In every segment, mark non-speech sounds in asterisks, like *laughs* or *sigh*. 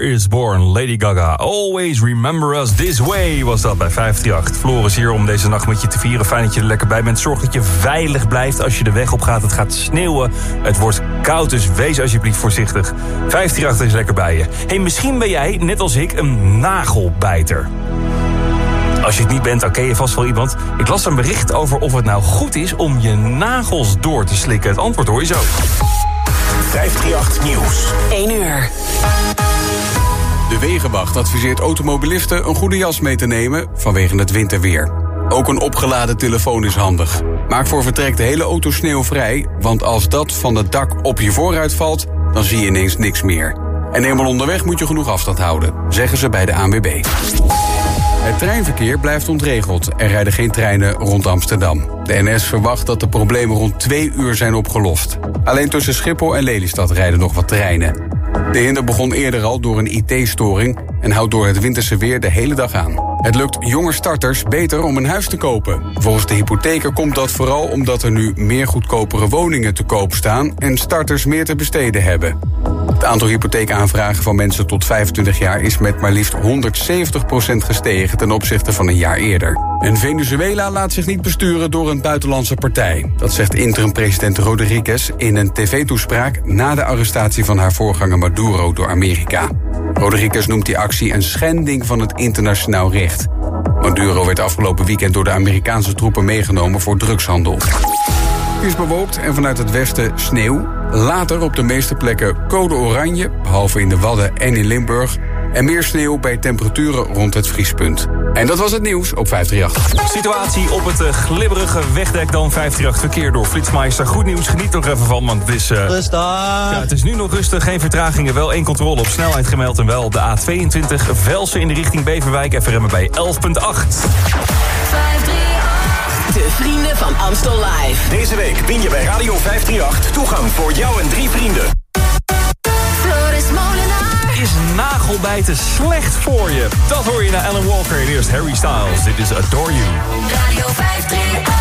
Star is Born, Lady Gaga. Always remember us this way was dat bij 538. Floris hier om deze nacht met je te vieren. Fijn dat je er lekker bij bent. Zorg dat je veilig blijft als je de weg op gaat. Het gaat sneeuwen, het wordt koud, dus wees alsjeblieft voorzichtig. 538 is lekker bij je. hey, misschien ben jij, net als ik, een nagelbijter. Als je het niet bent, dan ken je vast wel iemand. Ik las een bericht over of het nou goed is om je nagels door te slikken. Het antwoord hoor je zo. 538 Nieuws. 1 uur. De Wegenwacht adviseert automobilisten een goede jas mee te nemen vanwege het winterweer. Ook een opgeladen telefoon is handig. Maak voor vertrek de hele auto sneeuwvrij, want als dat van het dak op je vooruit valt, dan zie je ineens niks meer. En eenmaal onderweg moet je genoeg afstand houden, zeggen ze bij de ANWB. Het treinverkeer blijft ontregeld. Er rijden geen treinen rond Amsterdam. De NS verwacht dat de problemen rond twee uur zijn opgelost. Alleen tussen Schiphol en Lelystad rijden nog wat treinen. De hinder begon eerder al door een IT-storing en houdt door het winterse weer de hele dag aan. Het lukt jonge starters beter om een huis te kopen. Volgens de hypotheker komt dat vooral omdat er nu meer goedkopere woningen te koop staan en starters meer te besteden hebben. Het aantal hypotheekaanvragen van mensen tot 25 jaar is met maar liefst 170% gestegen ten opzichte van een jaar eerder. En Venezuela laat zich niet besturen door een buitenlandse partij. Dat zegt interim-president Rodriguez in een tv-toespraak na de arrestatie van haar voorganger Maduro door Amerika. Rodriguez noemt die actie een schending van het internationaal recht. Maduro werd afgelopen weekend door de Amerikaanse troepen meegenomen voor drugshandel. Het is bewolkt en vanuit het westen sneeuw. Later op de meeste plekken code oranje, behalve in de Wadden en in Limburg. En meer sneeuw bij temperaturen rond het vriespunt. En dat was het nieuws op 538. Situatie op het uh, glibberige wegdek dan 538 verkeer door Flitsmeister. Goed nieuws, geniet er even van, want het is... Uh, rustig. Ja, het is nu nog rustig, geen vertragingen. Wel één controle op snelheid gemeld en wel de A22 Velsen in de richting Beverwijk. Even remmen bij 11.8. 538. De vrienden van Amstel Live. Deze week win je bij Radio 538 toegang voor jou en drie vrienden. Floris Molenaar. Is nagelbijten slecht voor je? Dat hoor je naar Alan Walker en eerst Harry Styles. Dit is Adore You. Radio 538.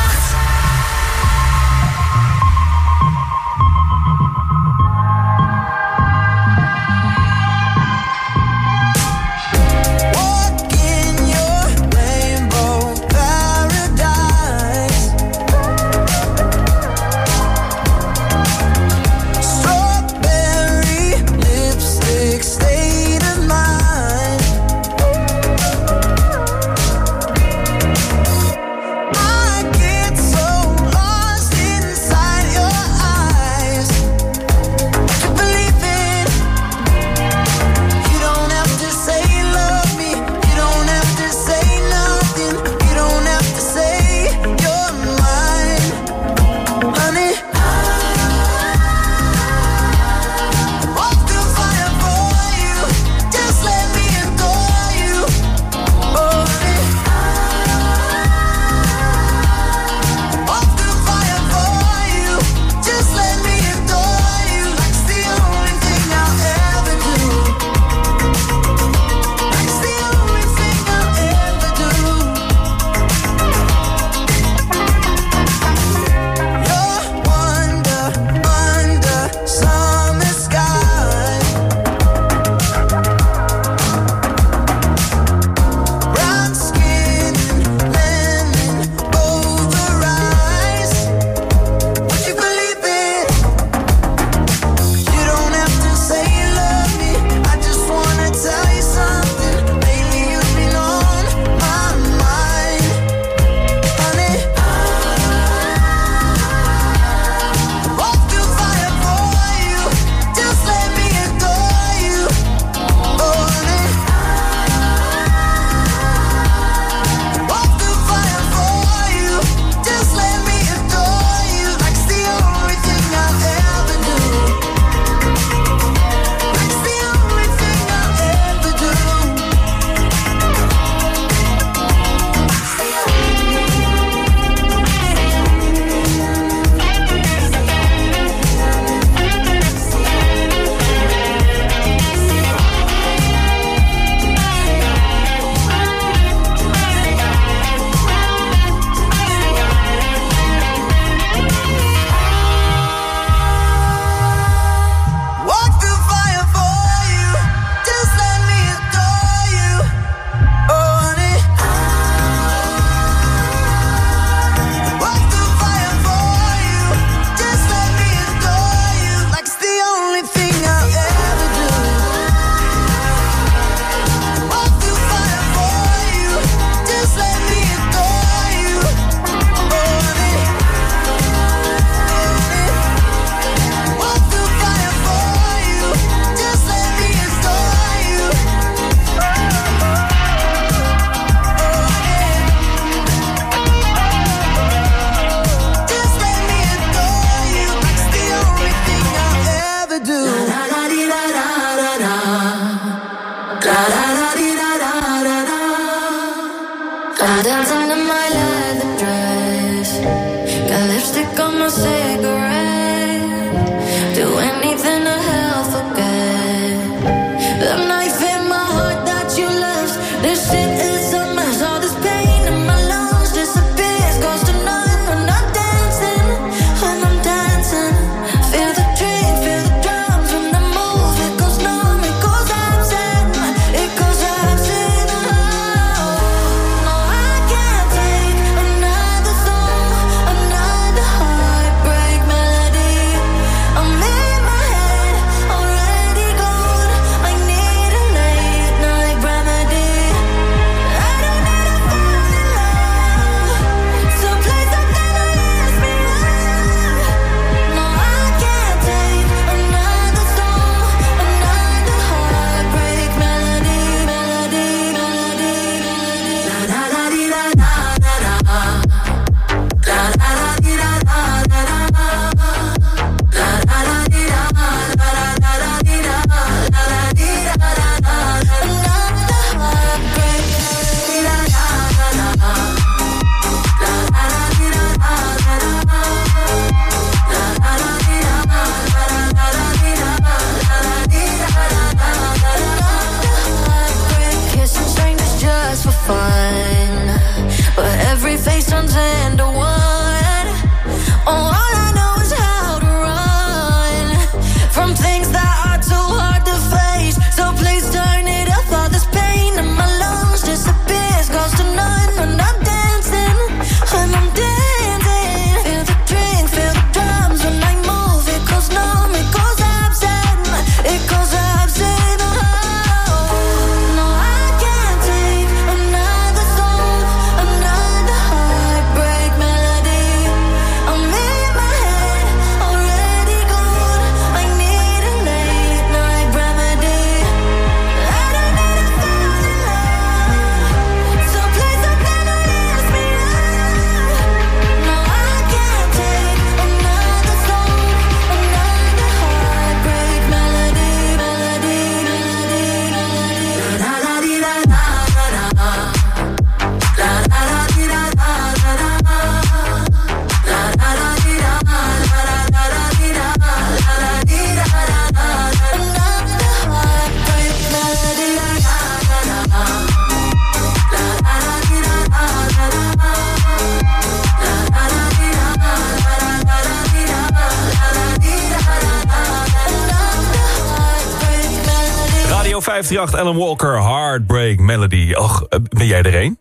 538 Alan Walker, Heartbreak Melody. Och, eh, ben jij er een?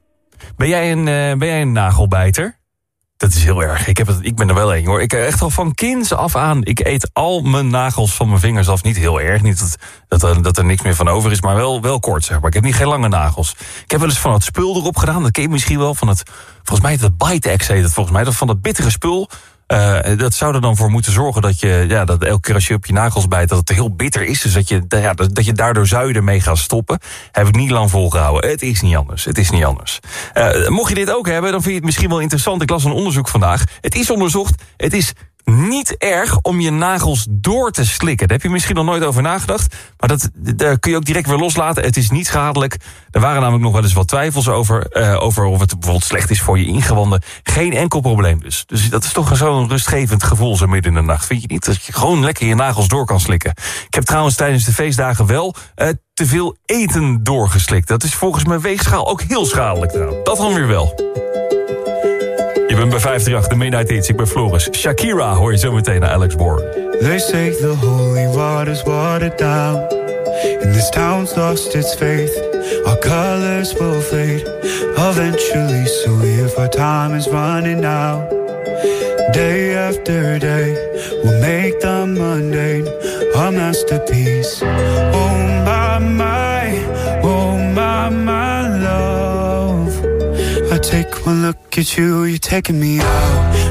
Ben jij een, uh, ben jij een nagelbijter? Dat is heel erg. Ik, heb het, ik ben er wel een hoor. Ik eh, echt al van kinds af aan. Ik eet al mijn nagels van mijn vingers af. Niet heel erg. Niet dat, dat, er, dat er niks meer van over is. Maar wel, wel kort zeg maar. Ik heb niet geen lange nagels. Ik heb wel eens van het spul erop gedaan. Dat ken je misschien wel. Van het, volgens mij het Bite-X heet het volgens mij. Dat van dat bittere spul. Uh, dat zou er dan voor moeten zorgen dat je, ja, dat elke keer als je op je nagels bijt, dat het heel bitter is. Dus dat je, ja, dat je daardoor zou je ermee gaan stoppen. Heb ik niet lang volgehouden. Het is niet anders. Het is niet anders. Uh, mocht je dit ook hebben, dan vind je het misschien wel interessant. Ik las een onderzoek vandaag. Het is onderzocht. Het is niet erg om je nagels door te slikken. Daar heb je misschien nog nooit over nagedacht. Maar dat, daar kun je ook direct weer loslaten. Het is niet schadelijk. Er waren namelijk nog wel eens wat twijfels over, uh, over of het bijvoorbeeld slecht is voor je ingewanden. Geen enkel probleem dus. Dus dat is toch zo'n rustgevend gevoel zo midden in de nacht. Vind je niet? Dat je gewoon lekker je nagels door kan slikken. Ik heb trouwens tijdens de feestdagen wel uh, te veel eten doorgeslikt. Dat is volgens mijn weegschaal ook heel schadelijk trouwens. Dat dan weer wel. Bent bij 538, de Midnight Hits. Ik ben Floris. Shakira hoor je zo meteen naar Alex Bourne. They say the holy water's watered down. And this town's lost its faith. Our colors will fade eventually. So if our time is running out, day after day, we'll make the mundane our masterpiece. At you, you're taking me out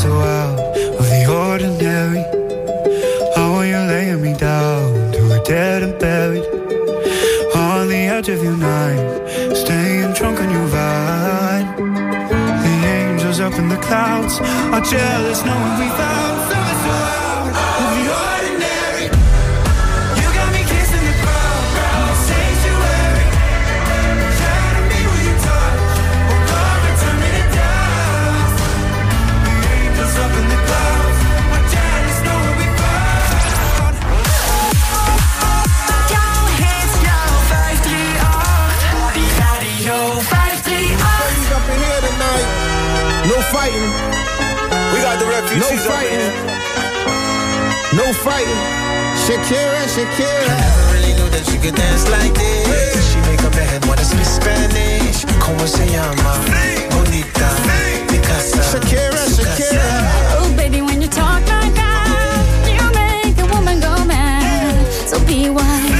so out of the ordinary. Oh, you're laying me down to a dead and buried. On the edge of your knife, staying drunk on your vine. The angels up in the clouds are jealous, knowing we've no refugees fighting, no fighting. Shakira, Shakira. I Never really knew that she could dance like this. She make up her head wanna speak Spanish. Como se llama? Bonita, Picasa. Shakira, Shakira. Oh, baby, when you talk like that, you make a woman go mad. So be wise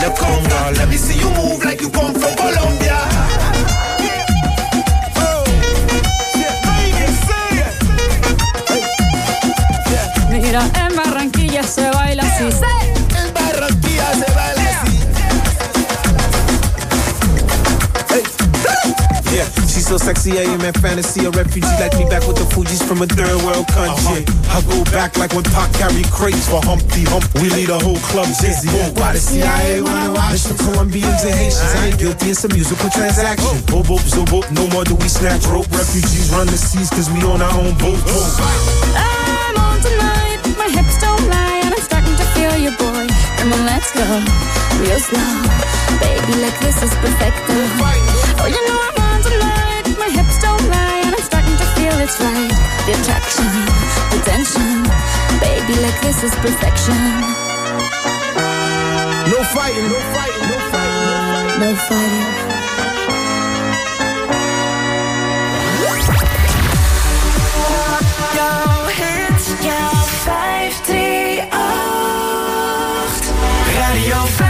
Feel the conga. Let me see you move so sexy, I am in fantasy. A refugee like me back with the Fuji's from a third world country. Uh-huh. I go back like when Pac carried crates for Humpty Hump. We lead a whole club dizzy. Why the CIA wanna watch the Colombians and Haitians? I ain't guilty, it's a musical transaction. Boop, boop, so boop, no more do we snatch rope. Refugees run the seas cause we own our own boat. Oh. I'm on tonight, my hips don't lie, and I'm starting to feel you, boy. Come on, let's go, real slow. Baby, like this is perfect. Oh, you know I'm it's right. The attraction, the tension. Baby, like this is perfection. No fighting, no fighting, no fighting, no fighting. No fighting. Jouw hits, jouw 538. Radio 538.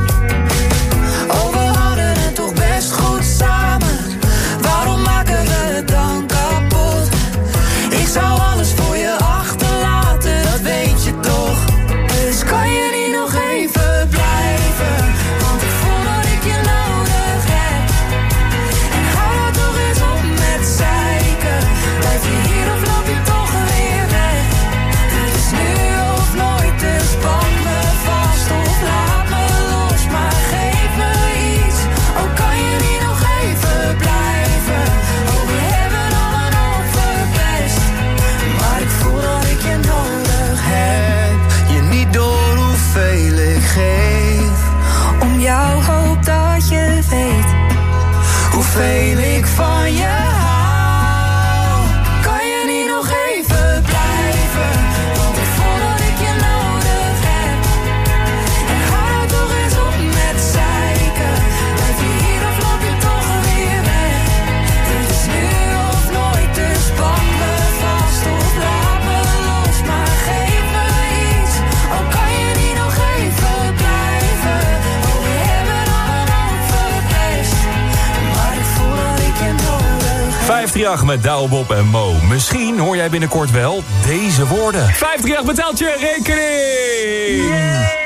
Met Daubop en Mo. Misschien hoor jij binnenkort wel deze woorden. 538 betaalt je rekening!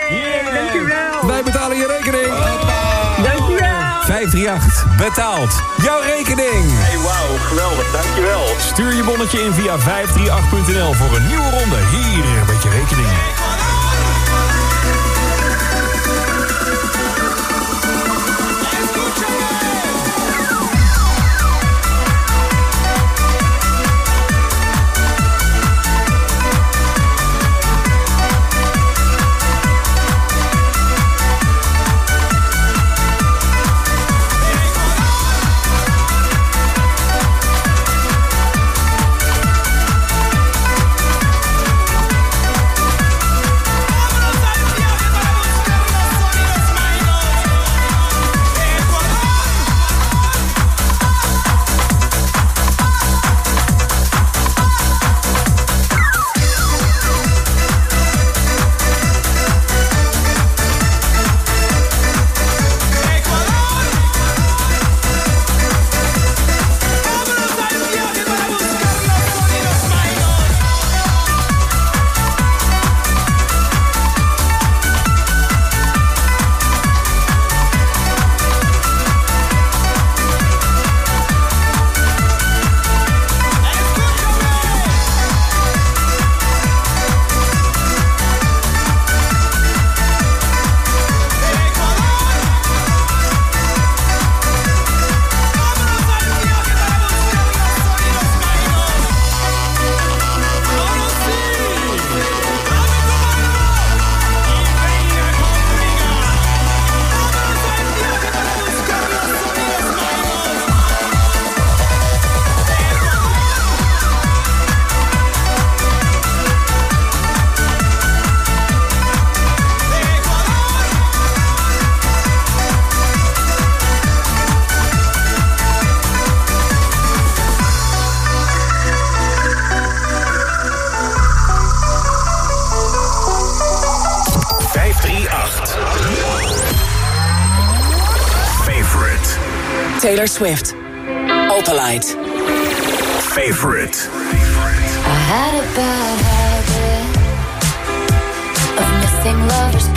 Yeah. Wij betalen je rekening! Hoppa. Dankjewel! 538 betaalt jouw rekening! Hey, wauw, geweldig, dankjewel! Stuur je bonnetje in via 538.nl voor een nieuwe ronde hier met je rekening. Taylor Swift. Opalite. Favorite. I had a bad habit of missing lovers'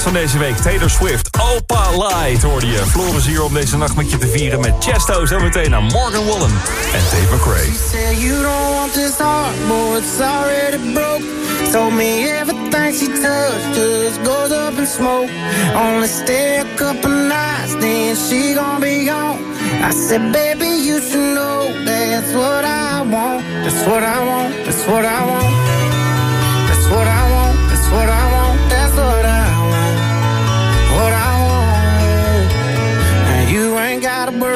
hit van deze week. Taylor Swift, Opa Light hoorde je. Floris hier om deze nacht met je te vieren met Chesto. Zo meteen naar Morgan Wallen en Dave McRae. you don't want this heart, boy, it's already broke. Told me everything she touched just goes up in smoke. Only stay a couple nights, then she gonna be gone. I said, baby, you should know that's what I want. That's what I want. That's what I want. That's what I want. That's what I want.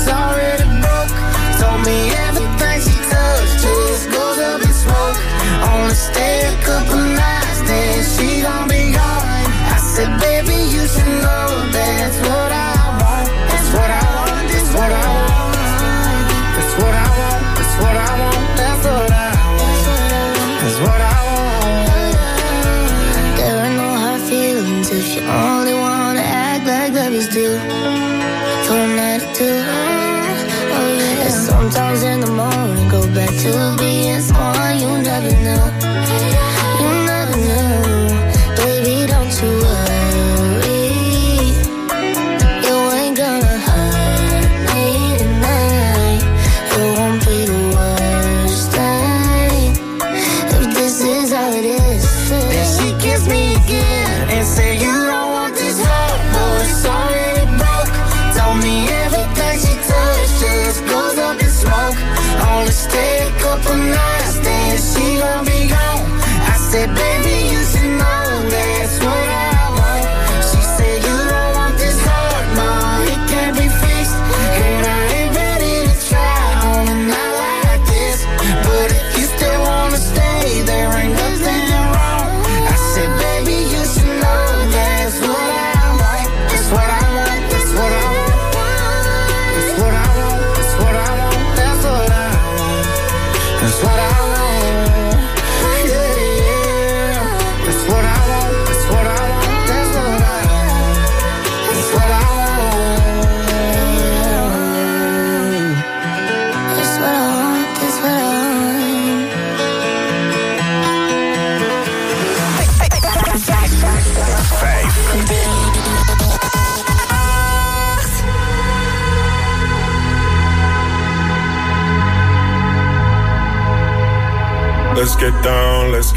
it's already broke. Told me everything she does just goes up in smoke. Only stay a couple too for me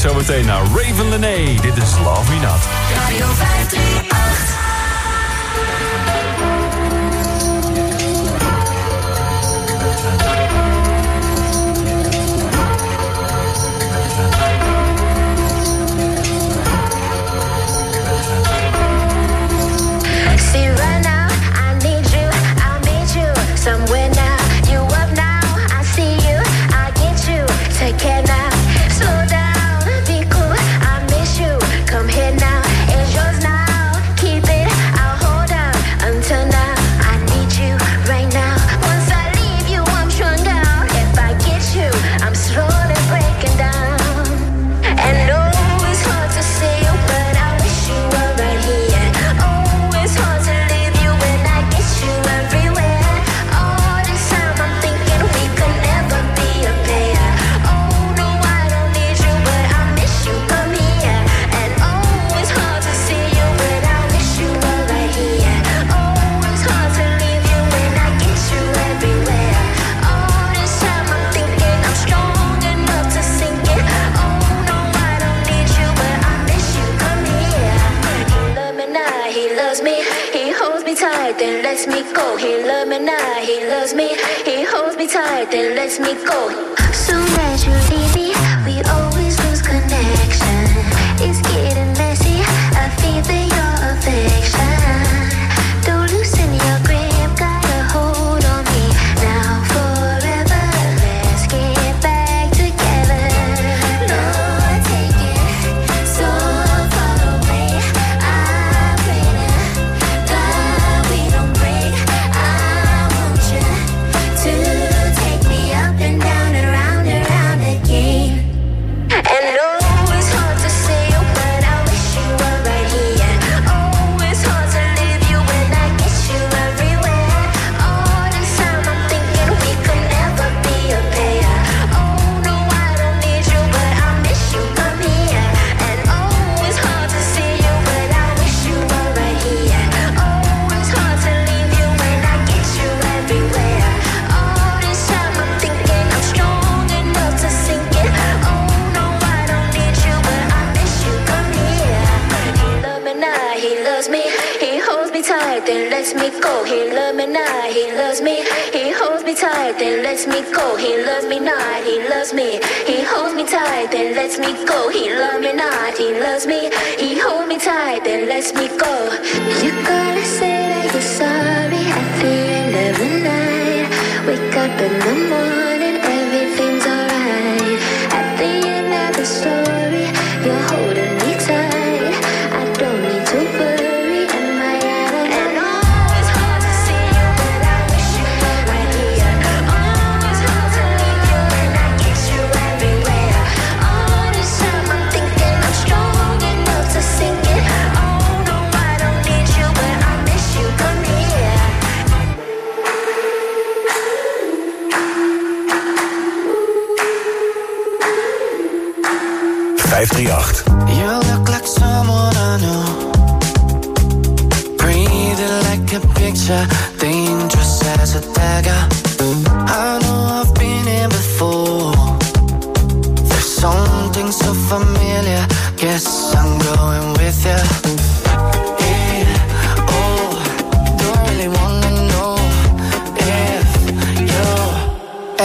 zo meteen naar Raven Lenee. Dit is Love Me Not.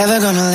never gonna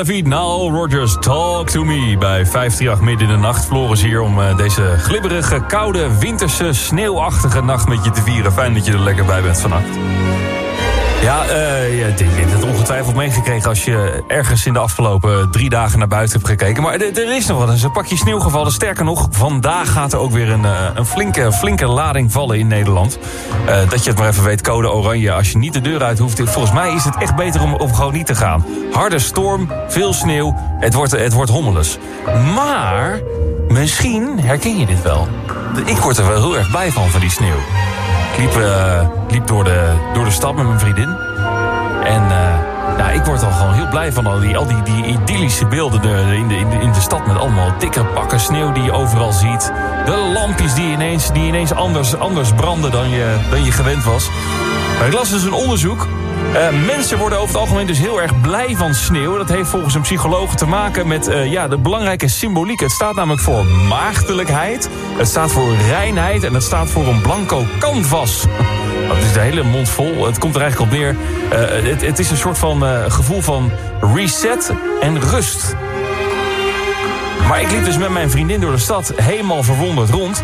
David, Now Rogers, Talk To Me. Bij 538 midden in de nacht. Floris hier om eh, deze glibberige, koude, winterse, sneeuwachtige nacht met je te vieren. Fijn dat je er lekker bij bent vannacht. Ja, eh, eh, je hebt dat ongetwijfeld meegekregen als je ergens in de afgelopen drie dagen naar buiten hebt gekeken. Maar er is nog wat eens een pakje sneeuw gevallen. Sterker nog, vandaag gaat er ook weer een, eh, een flinke, flinke lading vallen in Nederland. Eh, dat je het maar even weet, code oranje. Als je niet de deur uit hoeft, volgens mij is het echt beter om, om gewoon niet te gaan. Harde storm, veel sneeuw, het wordt, het wordt hommeles. Maar misschien herken je dit wel. Ik word er wel heel erg blij van, van die sneeuw. Ik liep, liep door, de, door de stad met mijn vriendin ja, ik word al gewoon heel blij van al die, al die, die idyllische beelden in, de, in, de, in de stad. Met allemaal dikke pakken sneeuw die je overal ziet. De lampjes die ineens, die ineens anders, anders branden dan je, dan je gewend was. Maar ik las dus een onderzoek eh, mensen worden over het algemeen dus heel erg blij van sneeuw. Dat heeft volgens een psycholoog te maken met eh, ja, de belangrijke symboliek. Het staat namelijk voor maagdelijkheid, het staat voor reinheid... en het staat voor een blanco canvas. Dat is de hele mond vol. Het komt er eigenlijk op neer. Eh, het, het is een soort van gevoel van reset en rust. Maar ik liep dus met mijn vriendin door de stad helemaal verwonderd rond.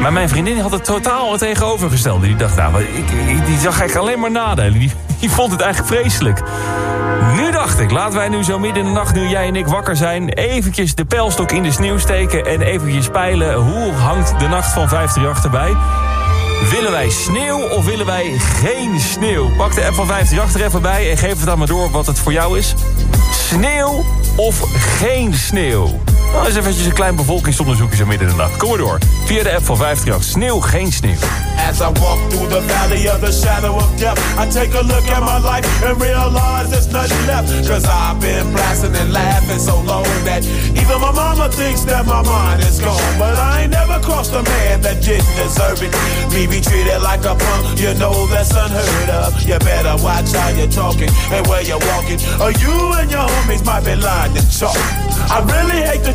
Maar mijn vriendin had het totaal het tegenovergestelde. Die dacht, nou, ik- die zag eigenlijk alleen maar nadelen. Die, *laughs* die vond het eigenlijk vreselijk. Nu dacht ik, laten wij nu zo midden in de nacht, nu jij en ik wakker zijn... eventjes de pijlstok in de sneeuw steken en eventjes peilen... hoe hangt de nacht van 538 erbij? Willen wij sneeuw of willen wij geen sneeuw? Pak de app van 538 er even bij en geef het dan maar door wat het voor jou is. Sneeuw of geen sneeuw? Nou, eens eventjes een klein bevolkingsonderzoekje zo midden in de nacht. Kom maar door. Via de app van 538. Sneeuw, geen sneeuw. As I walk through the valley of the shadow of death, I take a look at my life and realize there's nothing left. Cause I've been blasting and laughing so long that even my mama thinks that my mind is gone. But I ain't never crossed a man that didn't deserve it. Me be treated like a punk, you know that's unheard of. You better watch how you're talking and where you're walking, or you and your homies might be lying to chalk. I really hate the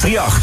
538.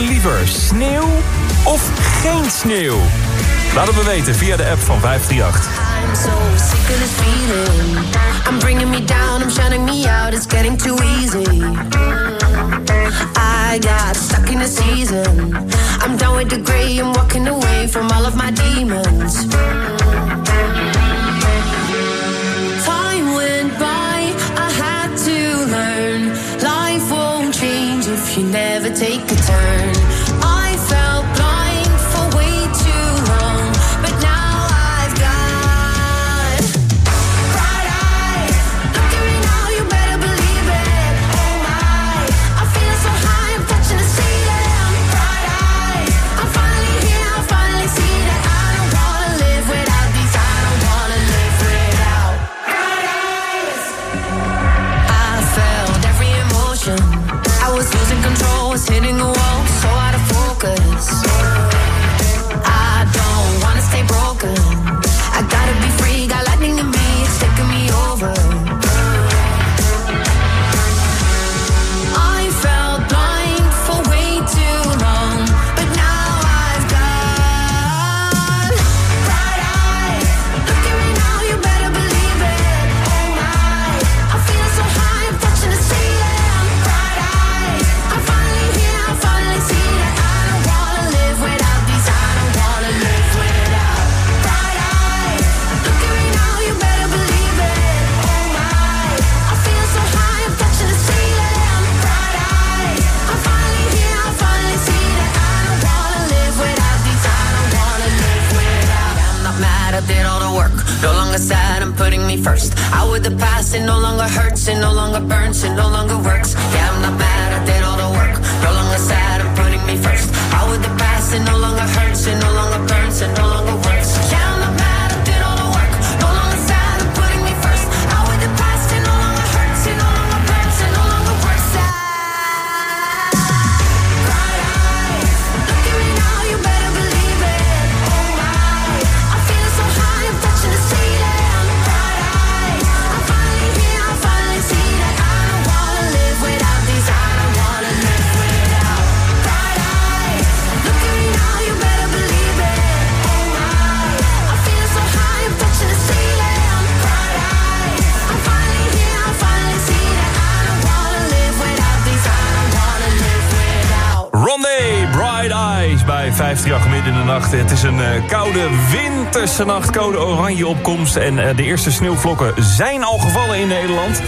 Liever, sneeuw of geen sneeuw? Laat het me weten via de app van 538. I'm so. Rondé, Bright Eyes bij 538 midden in de nacht. Het is een eh, koude winterse nacht, koude oranje opkomst. En eh, de eerste sneeuwvlokken zijn al gevallen in Nederland.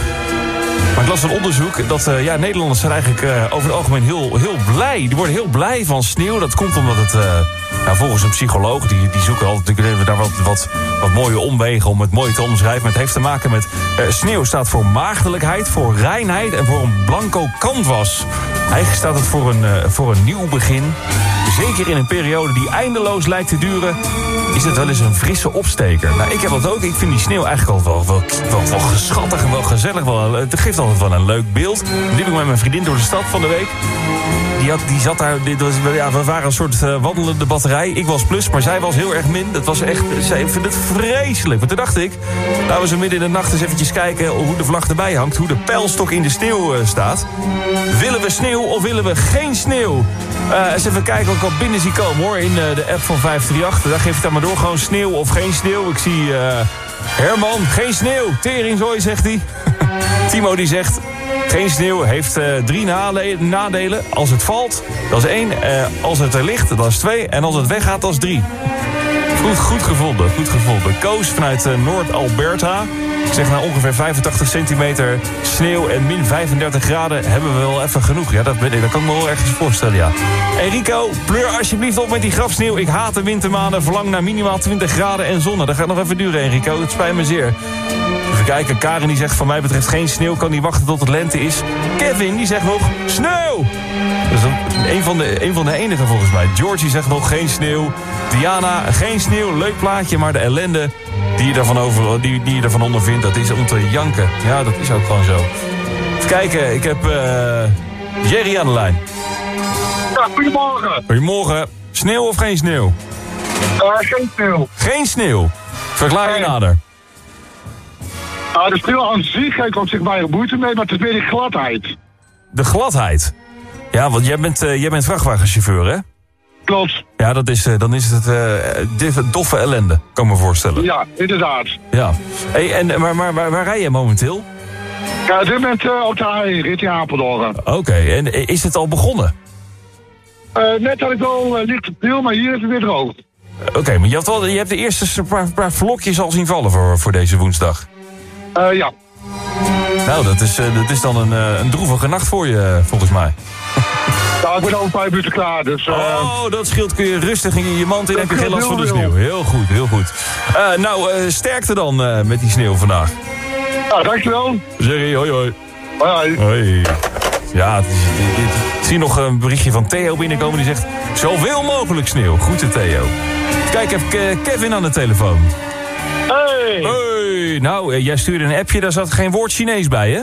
Maar ik las een onderzoek dat eh, ja, Nederlanders zijn eigenlijk over het algemeen heel, heel blij. Die worden heel blij van sneeuw. Dat komt omdat het, nou, volgens een psycholoog, die, die zoeken altijd natuurlijk daar wat, wat, wat mooie omwegen om het mooi te omschrijven. Maar het heeft te maken met sneeuw staat voor maagdelijkheid, voor reinheid en voor een blanco canvas. Eigenlijk staat het voor een, eh, voor een nieuw begin. Zeker in een periode die eindeloos lijkt te duren, is het wel eens een frisse opsteker. Nou, ik heb dat ook. Ik vind die sneeuw eigenlijk al wel, wel, wel, wel schattig en wel gezellig. Wel, een- het geeft altijd wel een leuk beeld. Liep ik met mijn vriendin door de stad van de week. Die, had, die zat daar, dit was, ja, we waren een soort eh, wandelende batterij. Ik was plus, maar zij was heel erg min. Dat was echt, zij vindt het vreselijk. Maar toen dacht ik, laten we zo midden in de nacht eens eventjes kijken hoe de vlag erbij hangt. Hoe de pijlstok in de sneeuw eh, staat. Willen we sneeuw of willen we geen sneeuw? Eh, eens even kijken ik al binnen zie komen hoor. In eh, de app van 538. Daar geef ik dan maar door. Gewoon sneeuw of geen sneeuw. Ik zie eh, Herman, geen sneeuw. Teringzooi, zegt hij. *laughs* Timo die zegt... Geen sneeuw heeft eh, drie nadelen. Als het valt, dat is één. Als het er ligt, dat is twee. En als het weggaat, dat is drie. Goed, goed gevonden, goed gevonden. Koos vanuit Noord-Alberta. Ik zeg nou ongeveer 85 centimeter sneeuw en min 35 graden hebben we wel even genoeg. Ja, dat, ik, dat kan ik me wel ergens voorstellen, ja. Enrico, pleur alsjeblieft op met die grafsneeuw. Ik haat de wintermaanden, verlang naar minimaal 20 graden en zon. Dat gaat nog even duren, Enrico. Het spijt me zeer. Even kijken, Karin die zegt van mij betreft geen sneeuw. Kan die wachten tot het lente is. Kevin die zegt nog sneeuw. Dat is een- een van, de, een van de enige volgens mij. Georgie zegt nog geen sneeuw. Diana, geen sneeuw. Leuk plaatje, maar de ellende die je ervan, over, die, die je ondervindt... dat is om te janken. Ja, dat is ook gewoon zo. Even kijken, ik heb eh, Jerry aan de lijn. Ja, goedemorgen. Goedemorgen. Sneeuw of geen sneeuw? Uh, geen sneeuw. Geen sneeuw. Verklaar je nader. Uh, de sneeuw aan zich ik op zich weinig moeite mee, maar het is meer de gladheid. De gladheid. Ja, want jij bent, eh, jij bent vrachtwagenchauffeur, hè? Klopt. Ja, dat is, eh, dan is het eh, diff- doffe ellende, kan ik me voorstellen. Ja, inderdaad. Ja. Hey, en, maar, maar waar, waar rij je momenteel? Ja, dit moment eh, op de A1, richting Apeldoorn. Oké, en eh, is het al begonnen? Eh, net had ik wel eh, licht op deel, maar hier is het weer droog. Oké, maar je, had wel, je hebt de eerste paar, paar vlokjes al zien vallen voor, voor deze woensdag. Eh, ja. Nou, dat is, eh, dat is dan een, eh, een droevige nacht voor je, eh, volgens mij. Nou, ik ben over vijf minuten klaar, dus... eh, Oh, dat scheelt. Kun je rustig in je mand in. Heb je geen last van de sneeuw. Heel goed, heel goed. Eh, nou, eh, sterkte dan eh, met die sneeuw vandaag. Ja, dankjewel. Jerry, hoi hoi. Hoi. Hoi. Ja, het ik zie nog een berichtje van Theo binnenkomen. Die zegt, zoveel mogelijk sneeuw. Groeten Theo. Kijk, heb ik eh, Kevin aan de telefoon. Hey! Hey, nou, eh, jij stuurde een appje, daar zat geen woord Chinees bij, hè?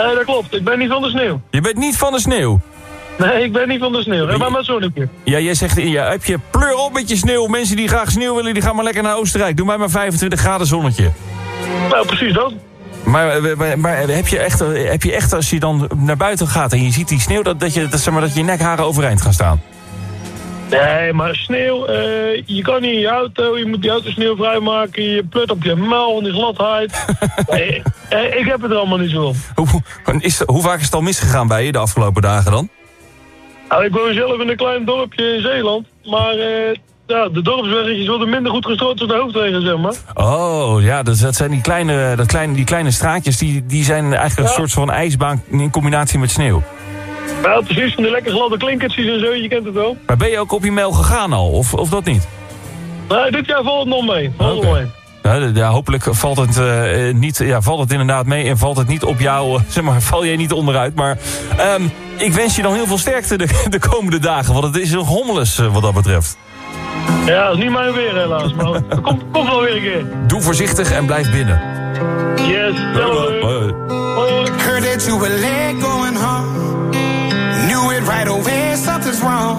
Nee, dat klopt. Ik ben niet van de sneeuw. Je bent niet van de sneeuw. Nee, ik ben niet van de sneeuw. Heb maar mijn zonnetje. Ja, jij zegt in je appje, pleur op met je sneeuw. Mensen die graag sneeuw willen, die gaan maar lekker naar Oostenrijk. Doe mij maar 25 graden zonnetje. Nou, precies dat. Maar, eh, maar, maar heb, je echt, eh, heb je echt, als je dan naar buiten gaat en je ziet die sneeuw... dat, dat, je, dat, zeg maar, dat je nekharen overeind gaan staan? Nee, maar sneeuw, eh, je kan niet in je auto, je moet die auto sneeuwvrij maken, je plut op je muil en die gladheid. *laughs* nee, ik heb het er allemaal niet zo op. Hoe, is, hoe vaak is het al misgegaan bij je de afgelopen dagen dan? Nou, ik woon zelf in een klein dorpje in Zeeland, maar eh, ja, de dorpsweggetjes worden minder goed gestrood dan de hoofdwegen, zeg maar. Oh, ja, dat, dat zijn die kleine, dat kleine, die kleine straatjes... die, die zijn eigenlijk een soort van ijsbaan in combinatie met sneeuw. Nou, precies, van die lekker gladde klinkertjes en zo, je kent het wel. Maar ben je ook op je mail gegaan al, of, of dat niet? Nee, dit jaar valt het nog mee. Valt nog mee. Ja, hopelijk valt het, eh, eh, niet, ja, valt het inderdaad mee en valt het niet op jou, eh, *laughs* zeg maar, val jij niet onderuit. Maar ehm, ik wens je dan heel veel sterkte de, *laughs* de komende dagen, want het is een hommeles wat dat betreft. Ja, dat is niet mijn weer helaas, maar komt, komt wel weer een keer. Doe voorzichtig en blijf binnen. Yes, hetzelfde. Heard that you were late going home. Knew it right away, something's wrong.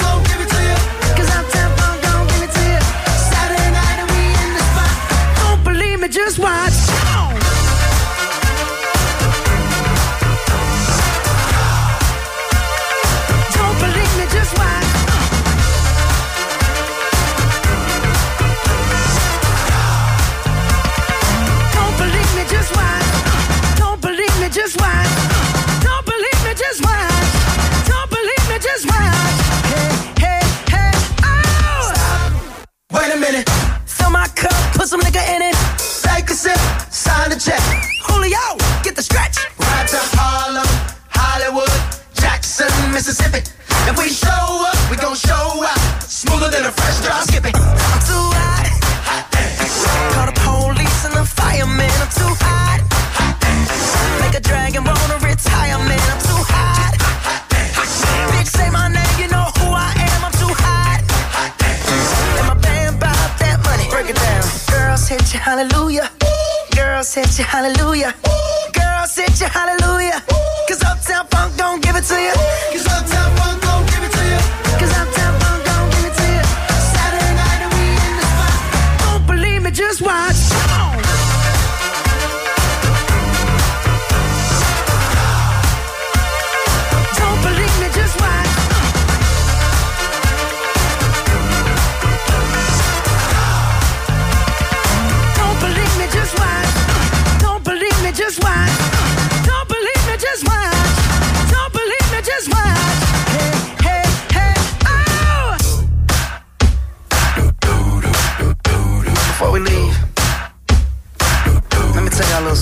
just watch. Don't believe me, just watch. Don't believe me, just watch. Don't believe me, just watch. Don't believe me, just watch. Don't believe me, just watch. Hey, hey, hey, oh! Wait a minute. Fill my cup, put some nigga in it. Take a sip, sign the check. Julio, get the stretch. Ride to Harlem, Hollywood, Jackson, Mississippi. If we show Girls hit you, hallelujah. Girls hit you, hallelujah.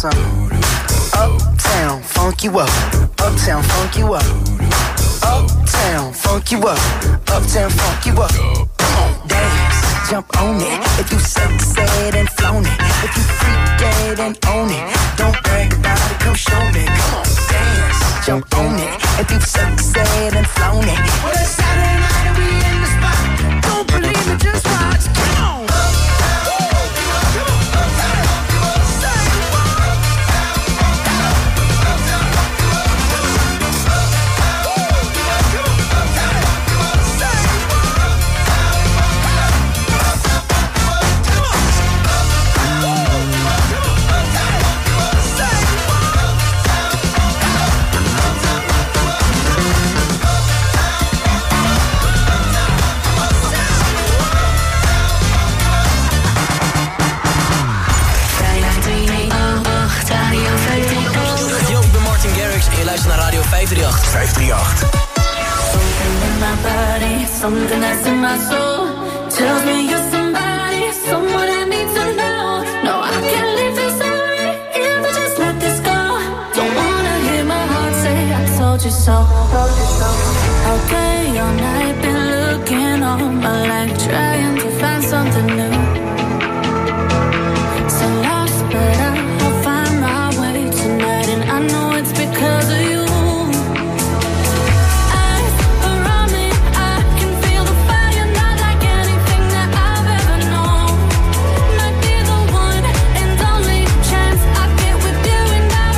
A something. Uptown, funk you up. Uptown, funk you up. Uptown, funk you up. Uptown, funk you up. Come on, dance, jump on it. If you said and flown it, if you freak dead and own it, don't brag about it, come show me. Come on, dance, jump on it. If you said and flown it, well it's Saturday night and we in the spot. Don't believe me, just 538. 538. Something in my body, something that's in my soul. Tells me you're somebody, someone I need to know. No, I can't live you sorry. If I just let this go. Don't wanna hear my heart say, I told you so. Told you so. All night, been looking on my life, trying to find something new.